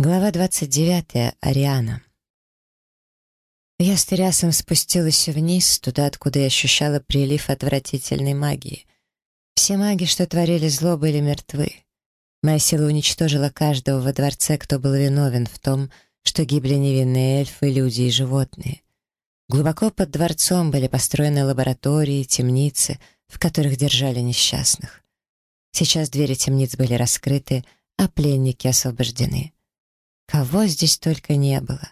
Глава 29. Ариана. Я с трясом спустилась вниз, туда, откуда я ощущала прилив отвратительной магии. Все маги, что творили зло, были мертвы. Моя сила уничтожила каждого во дворце, кто был виновен в том, что гибли невинные эльфы, люди и животные. Глубоко под дворцом были построены лаборатории, темницы, в которых держали несчастных. Сейчас двери темниц были раскрыты, а пленники освобождены. Кого здесь только не было.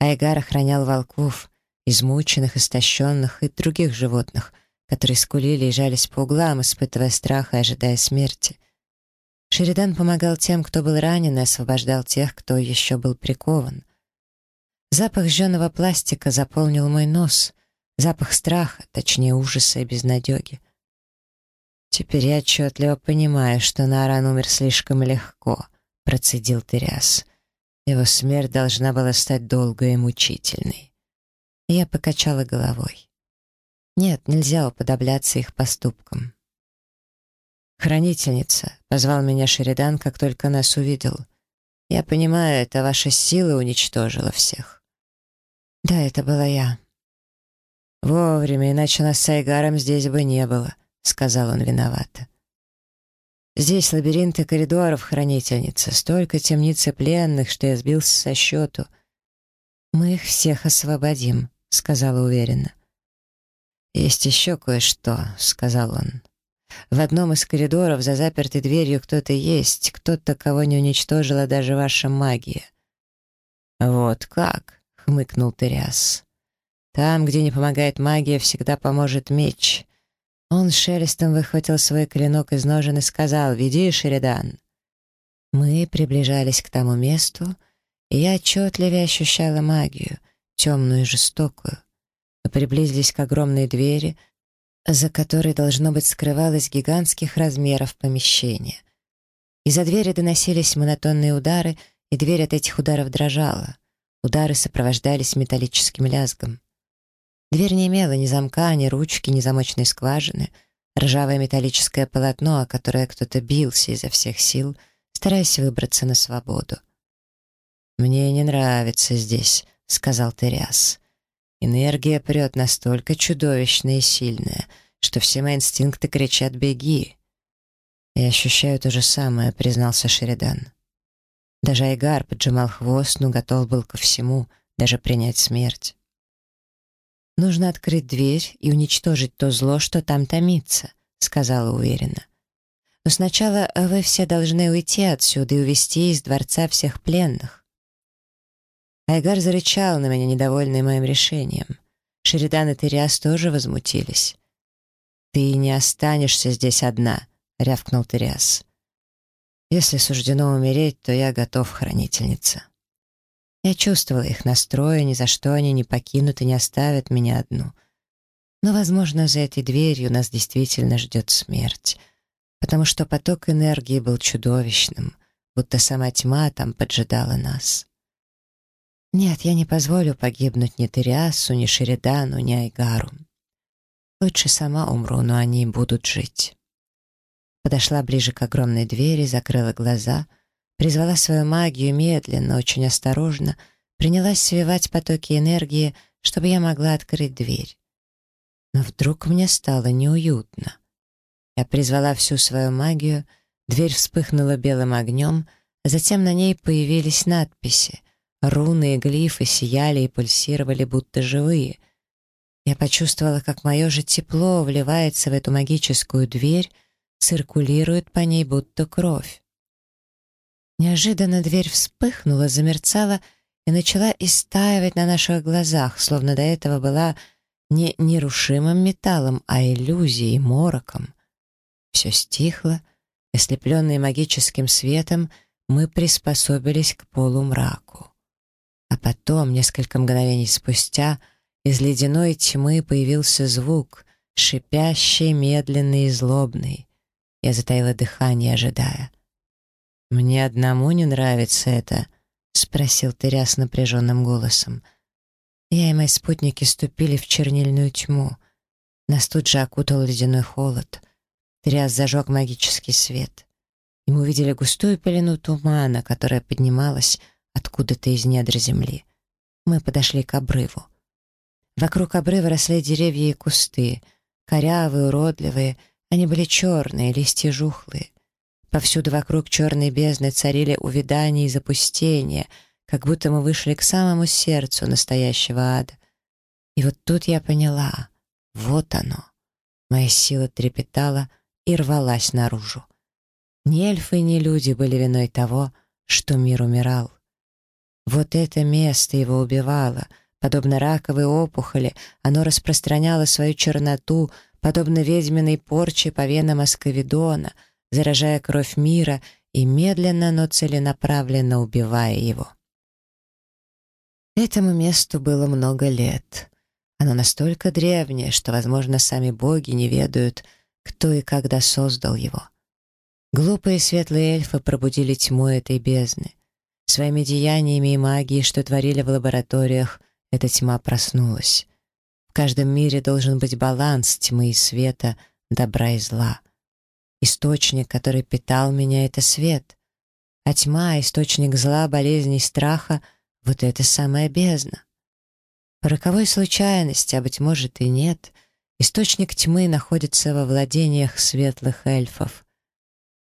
Айгар охранял волков, измученных, истощенных и других животных, которые скулили и жались по углам, испытывая страх и ожидая смерти. Шеридан помогал тем, кто был ранен, и освобождал тех, кто еще был прикован. Запах жженого пластика заполнил мой нос, запах страха, точнее ужаса и безнадеги. «Теперь я отчетливо понимаю, что Наран умер слишком легко», — процедил Тыряс. Его смерть должна была стать долгой и мучительной. Я покачала головой. Нет, нельзя уподобляться их поступкам. «Хранительница», — позвал меня Шеридан, как только нас увидел. «Я понимаю, это ваша сила уничтожила всех». «Да, это была я». «Вовремя, иначе нас с Айгаром здесь бы не было», — сказал он виновато. Здесь лабиринты коридоров хранить тянется, столько темницы пленных, что я сбился со счету. Мы их всех освободим, сказала уверенно. «Есть еще кое-что», — сказал он. «В одном из коридоров за запертой дверью кто-то есть, кто-то, кого не уничтожила даже ваша магия». «Вот как?» — хмыкнул Тыряс. «Там, где не помогает магия, всегда поможет меч. Он шелестом выхватил свой клинок из ножен и сказал «Веди, Шеридан». Мы приближались к тому месту, и я отчетливее ощущала магию, темную и жестокую. Мы приблизились к огромной двери, за которой, должно быть, скрывалось гигантских размеров помещение. Из-за двери доносились монотонные удары, и дверь от этих ударов дрожала. Удары сопровождались металлическим лязгом. Дверь не имела ни замка, ни ручки, ни замочной скважины. Ржавое металлическое полотно, о которое кто-то бился изо всех сил, стараясь выбраться на свободу. «Мне не нравится здесь», — сказал Теряс. «Энергия прет настолько чудовищная и сильная, что все мои инстинкты кричат «беги». «Я ощущаю то же самое», — признался Шеридан. Даже Айгар поджимал хвост, но готов был ко всему, даже принять смерть. «Нужно открыть дверь и уничтожить то зло, что там томится», — сказала уверенно. «Но сначала вы все должны уйти отсюда и увести из дворца всех пленных». Айгар зарычал на меня, недовольный моим решением. Шеридан и Тириас тоже возмутились. «Ты не останешься здесь одна», — рявкнул Тириас. «Если суждено умереть, то я готов, хранительница». Я чувствовала их настроение, ни за что они не покинут и не оставят меня одну. Но, возможно, за этой дверью нас действительно ждет смерть, потому что поток энергии был чудовищным, будто сама тьма там поджидала нас. Нет, я не позволю погибнуть ни Териасу, ни Шеридану, ни Айгару. Лучше сама умру, но они будут жить. Подошла ближе к огромной двери, закрыла глаза — призвала свою магию медленно, очень осторожно, принялась свивать потоки энергии, чтобы я могла открыть дверь. Но вдруг мне стало неуютно. Я призвала всю свою магию, дверь вспыхнула белым огнем, затем на ней появились надписи. Руны и глифы сияли и пульсировали, будто живые. Я почувствовала, как мое же тепло вливается в эту магическую дверь, циркулирует по ней, будто кровь. Неожиданно дверь вспыхнула, замерцала и начала истаивать на наших глазах, словно до этого была не нерушимым металлом, а иллюзией, мороком. Все стихло, ослепленные магическим светом, мы приспособились к полумраку. А потом, несколько мгновений спустя, из ледяной тьмы появился звук, шипящий, медленный и злобный. Я затаила дыхание, ожидая — «Мне одному не нравится это», — спросил Теря с напряженным голосом. Я и мои спутники ступили в чернильную тьму. Нас тут же окутал ледяной холод. Теряс зажег магический свет. И мы увидели густую пелену тумана, которая поднималась откуда-то из недр земли. Мы подошли к обрыву. Вокруг обрыва росли деревья и кусты, корявые, уродливые, они были черные, листья жухлые. Повсюду вокруг черной бездны царили увядание и запустение, как будто мы вышли к самому сердцу настоящего ада. И вот тут я поняла, вот оно. Моя сила трепетала и рвалась наружу. Ни эльфы, ни люди были виной того, что мир умирал. Вот это место его убивало, подобно раковой опухоли, оно распространяло свою черноту, подобно ведьминой порче по венам Асковидона — заражая кровь мира и медленно, но целенаправленно убивая его. Этому месту было много лет. Оно настолько древнее, что, возможно, сами боги не ведают, кто и когда создал его. Глупые светлые эльфы пробудили тьму этой бездны. Своими деяниями и магией, что творили в лабораториях, эта тьма проснулась. В каждом мире должен быть баланс тьмы и света, добра и зла — источник, который питал меня, — это свет. А тьма, источник зла, болезней, страха — вот это самая бездна. По роковой случайности, а быть может и нет, источник тьмы находится во владениях светлых эльфов.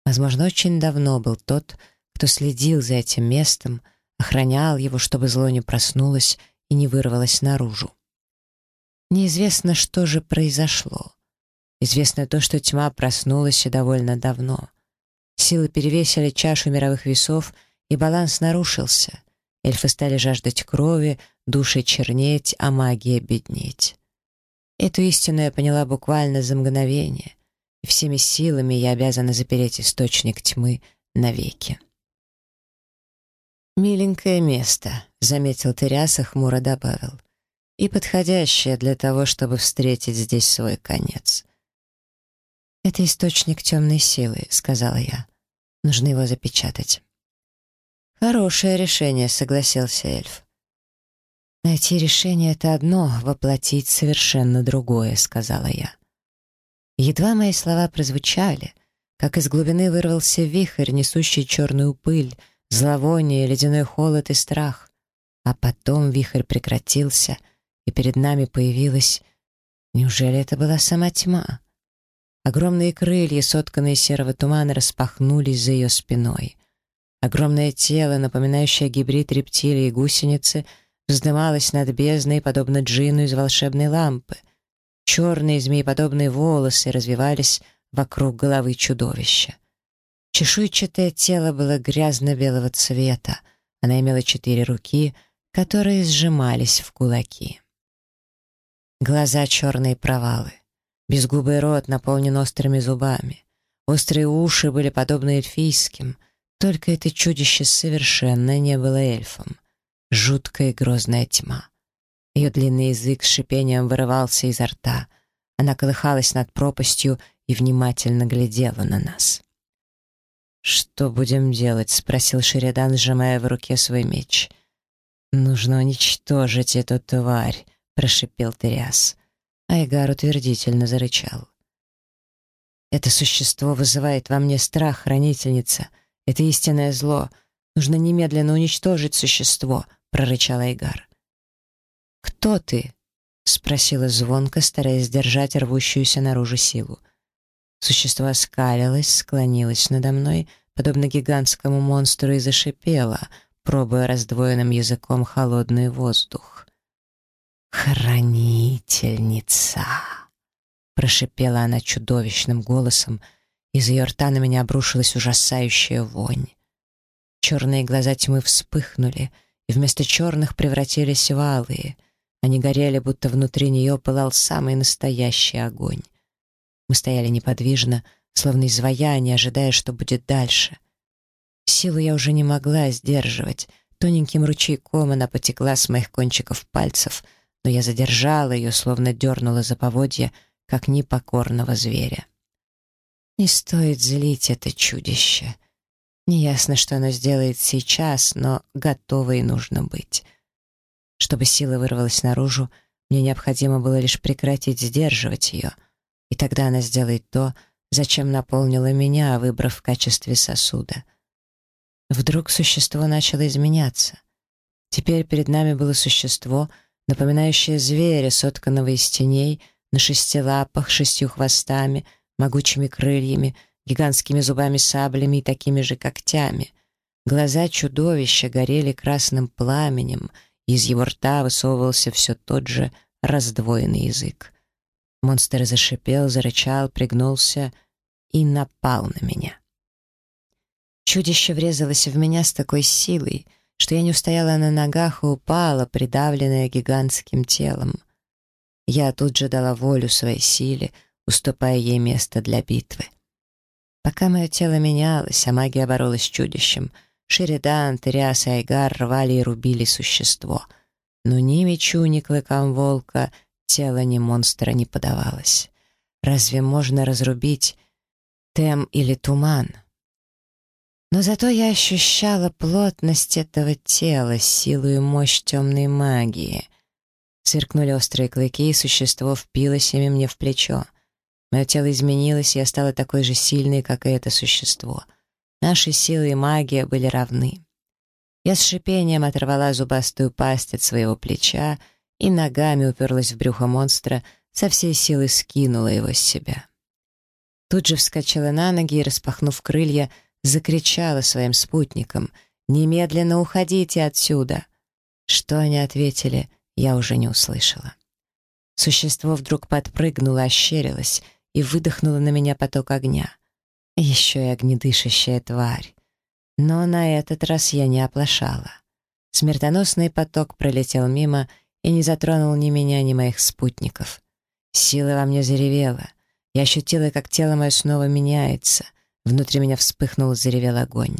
Возможно, очень давно был тот, кто следил за этим местом, охранял его, чтобы зло не проснулось и не вырвалось наружу. Неизвестно, что же произошло. Известно то, что тьма проснулась еще довольно давно. Силы перевесили чашу мировых весов, и баланс нарушился. Эльфы стали жаждать крови, души чернеть, а магия беднеть. Эту истину я поняла буквально за мгновение. И всеми силами я обязана запереть источник тьмы навеки. «Миленькое место», — заметил Теряса, хмуро добавил. «И подходящее для того, чтобы встретить здесь свой конец. «Это источник темной силы», — сказала я. «Нужно его запечатать». «Хорошее решение», — согласился эльф. «Найти решение — это одно, воплотить совершенно другое», — сказала я. Едва мои слова прозвучали, как из глубины вырвался вихрь, несущий черную пыль, зловоние, ледяной холод и страх. А потом вихрь прекратился, и перед нами появилась... Неужели это была сама тьма? Огромные крылья, сотканные серого тумана, распахнулись за ее спиной. Огромное тело, напоминающее гибрид рептилии и гусеницы, вздымалось над бездной, подобно джину из волшебной лампы. Черные змееподобные волосы развивались вокруг головы чудовища. Чешуйчатое тело было грязно-белого цвета. Она имела четыре руки, которые сжимались в кулаки. Глаза черные провалы. Безгубый рот наполнен острыми зубами. Острые уши были подобны эльфийским, только это чудище совершенно не было эльфом. Жуткая грозная тьма. Ее длинный язык с шипением вырывался изо рта. Она колыхалась над пропастью и внимательно глядела на нас. «Что будем делать?» — спросил Шеридан, сжимая в руке свой меч. «Нужно уничтожить эту тварь», — прошипел Триас. Айгар утвердительно зарычал. «Это существо вызывает во мне страх, хранительница. Это истинное зло. Нужно немедленно уничтожить существо», — прорычал Айгар. «Кто ты?» — спросила звонко, стараясь сдержать рвущуюся наружу силу. Существо оскалилось, склонилось надо мной, подобно гигантскому монстру, и зашипело, пробуя раздвоенным языком холодный воздух. «Хранительница!» Прошипела она чудовищным голосом, из ее рта на меня обрушилась ужасающая вонь. Черные глаза тьмы вспыхнули и вместо черных превратились в алые. Они горели, будто внутри нее пылал самый настоящий огонь. Мы стояли неподвижно, словно изваяние, ожидая, что будет дальше. Силу я уже не могла сдерживать. Тоненьким ручейком она потекла с моих кончиков пальцев — но я задержала ее, словно дернула за поводья, как непокорного зверя. Не стоит злить это чудище. Неясно, что оно сделает сейчас, но готово и нужно быть. Чтобы сила вырвалась наружу, мне необходимо было лишь прекратить сдерживать ее, и тогда она сделает то, зачем наполнила меня, выбрав в качестве сосуда. Вдруг существо начало изменяться. Теперь перед нами было существо — напоминающая зверя, сотканного из теней, на шести лапах, шестью хвостами, могучими крыльями, гигантскими зубами-саблями и такими же когтями. Глаза чудовища горели красным пламенем, и из его рта высовывался все тот же раздвоенный язык. Монстр зашипел, зарычал, пригнулся и напал на меня. Чудище врезалось в меня с такой силой — что я не устояла на ногах и упала, придавленная гигантским телом. Я тут же дала волю своей силе, уступая ей место для битвы. Пока мое тело менялось, а магия боролась с чудищем, Шеридан, Триас и Айгар рвали и рубили существо. Но ни мечу, ни клыкам волка тело ни монстра не подавалось. Разве можно разрубить тем или туман? Но зато я ощущала плотность этого тела, силу и мощь темной магии. Сверкнули острые клыки, и существо впилось ими мне в плечо. Мое тело изменилось, и я стала такой же сильной, как и это существо. Наши силы и магия были равны. Я с шипением оторвала зубастую пасть от своего плеча и ногами уперлась в брюхо монстра, со всей силы скинула его с себя. Тут же вскочила на ноги и, распахнув крылья, закричала своим спутникам «Немедленно уходите отсюда!» Что они ответили, я уже не услышала. Существо вдруг подпрыгнуло, ощерилось и выдохнуло на меня поток огня. Еще и огнедышащая тварь. Но на этот раз я не оплошала. Смертоносный поток пролетел мимо и не затронул ни меня, ни моих спутников. Сила во мне заревела. Я ощутила, как тело мое снова меняется — Внутри меня вспыхнул, заревел огонь.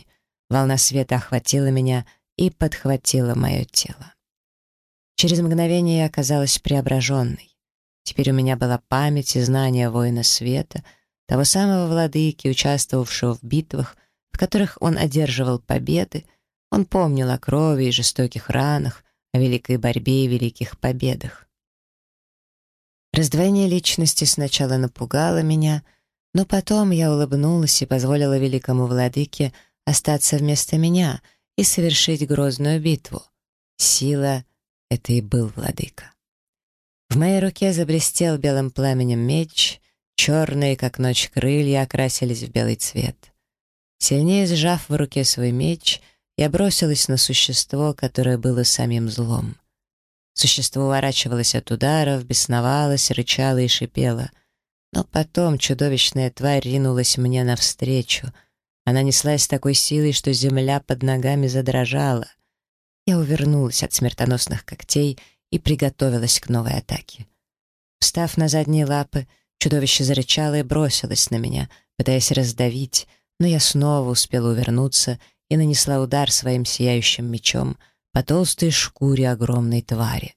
Волна света охватила меня и подхватила мое тело. Через мгновение я оказалась преображенной. Теперь у меня была память и знание воина света, того самого владыки, участвовавшего в битвах, в которых он одерживал победы, он помнил о крови и жестоких ранах, о великой борьбе и великих победах. Раздвоение личности сначала напугало меня — но потом я улыбнулась и позволила великому владыке остаться вместо меня и совершить грозную битву. Сила — это и был владыка. В моей руке заблестел белым пламенем меч, черные, как ночь, крылья окрасились в белый цвет. Сильнее сжав в руке свой меч, я бросилась на существо, которое было самим злом. Существо уворачивалось от ударов, бесновалось, рычало и шипело — но потом чудовищная тварь ринулась мне навстречу. Она неслась с такой силой, что земля под ногами задрожала. Я увернулась от смертоносных когтей и приготовилась к новой атаке. Встав на задние лапы, чудовище зарычало и бросилось на меня, пытаясь раздавить, но я снова успела увернуться и нанесла удар своим сияющим мечом по толстой шкуре огромной твари.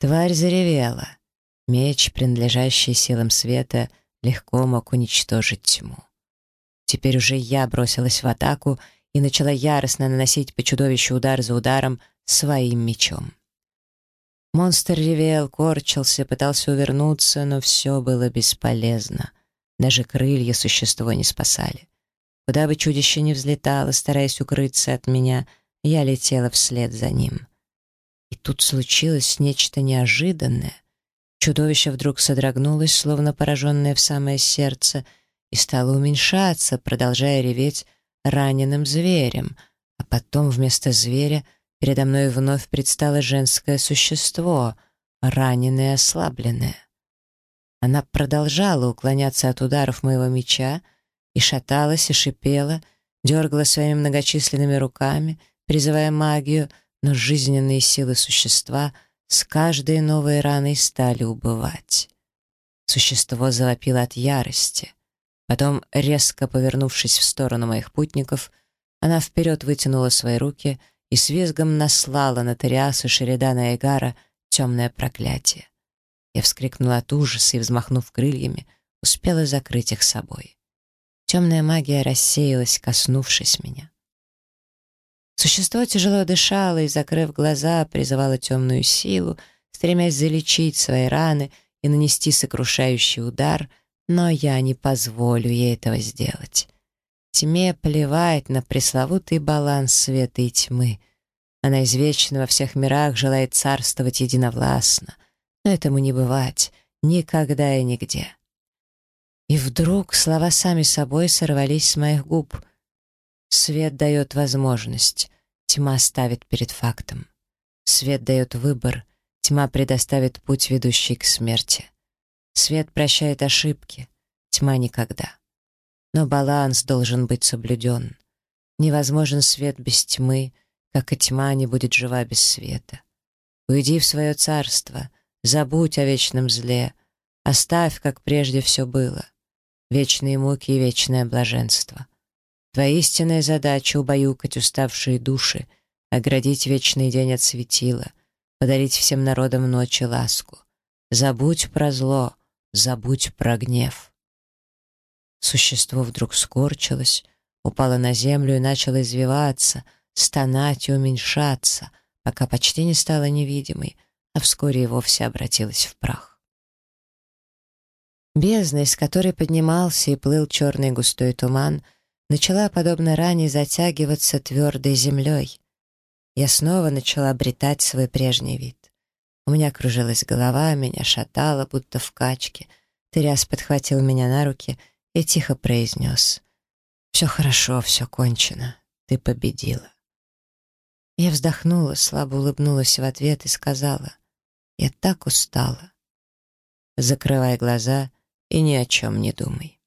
Тварь заревела — меч, принадлежащий силам света, легко мог уничтожить тьму. Теперь уже я бросилась в атаку и начала яростно наносить по чудовищу удар за ударом своим мечом. Монстр ревел, корчился, пытался увернуться, но все было бесполезно. Даже крылья существо не спасали. Куда бы чудище ни взлетало, стараясь укрыться от меня, я летела вслед за ним. И тут случилось нечто неожиданное. Чудовище вдруг содрогнулось, словно пораженное в самое сердце, и стало уменьшаться, продолжая реветь раненым зверем. А потом вместо зверя передо мной вновь предстало женское существо, раненое и ослабленное. Она продолжала уклоняться от ударов моего меча и шаталась и шипела, дергала своими многочисленными руками, призывая магию, но жизненные силы существа — с каждой новой раной стали убывать. Существо залопило от ярости. Потом, резко повернувшись в сторону моих путников, она вперед вытянула свои руки и с визгом наслала на Тариаса Шеридана и Эгара темное проклятие. Я вскрикнула от ужаса и, взмахнув крыльями, успела закрыть их собой. Темная магия рассеялась, коснувшись меня. Существо тяжело дышало и, закрыв глаза, призывало темную силу, стремясь залечить свои раны и нанести сокрушающий удар, но я не позволю ей этого сделать. Тьме плевать на пресловутый баланс света и тьмы. Она извечно во всех мирах желает царствовать единовластно, но этому не бывать никогда и нигде. И вдруг слова сами собой сорвались с моих губ — Свет дает возможность, тьма ставит перед фактом. Свет дает выбор, тьма предоставит путь, ведущий к смерти. Свет прощает ошибки, тьма никогда. Но баланс должен быть соблюден. Невозможен свет без тьмы, как и тьма не будет жива без света. Уйди в свое царство, забудь о вечном зле, оставь, как прежде все было. Вечные муки и вечное блаженство. Твоя истинная задача — убаюкать уставшие души, оградить вечный день от светила, подарить всем народам ночи ласку. Забудь про зло, забудь про гнев. Существо вдруг скорчилось, упало на землю и начало извиваться, стонать и уменьшаться, пока почти не стало невидимой, а вскоре и вовсе обратилось в прах. Бездна, из которой поднимался и плыл черный густой туман — начала, подобно ране, затягиваться твердой землей. Я снова начала обретать свой прежний вид. У меня кружилась голова, меня шатало, будто в качке. Тряс подхватил меня на руки и тихо произнес. «Все хорошо, все кончено. Ты победила». Я вздохнула, слабо улыбнулась в ответ и сказала. «Я так устала». «Закрывай глаза и ни о чем не думай».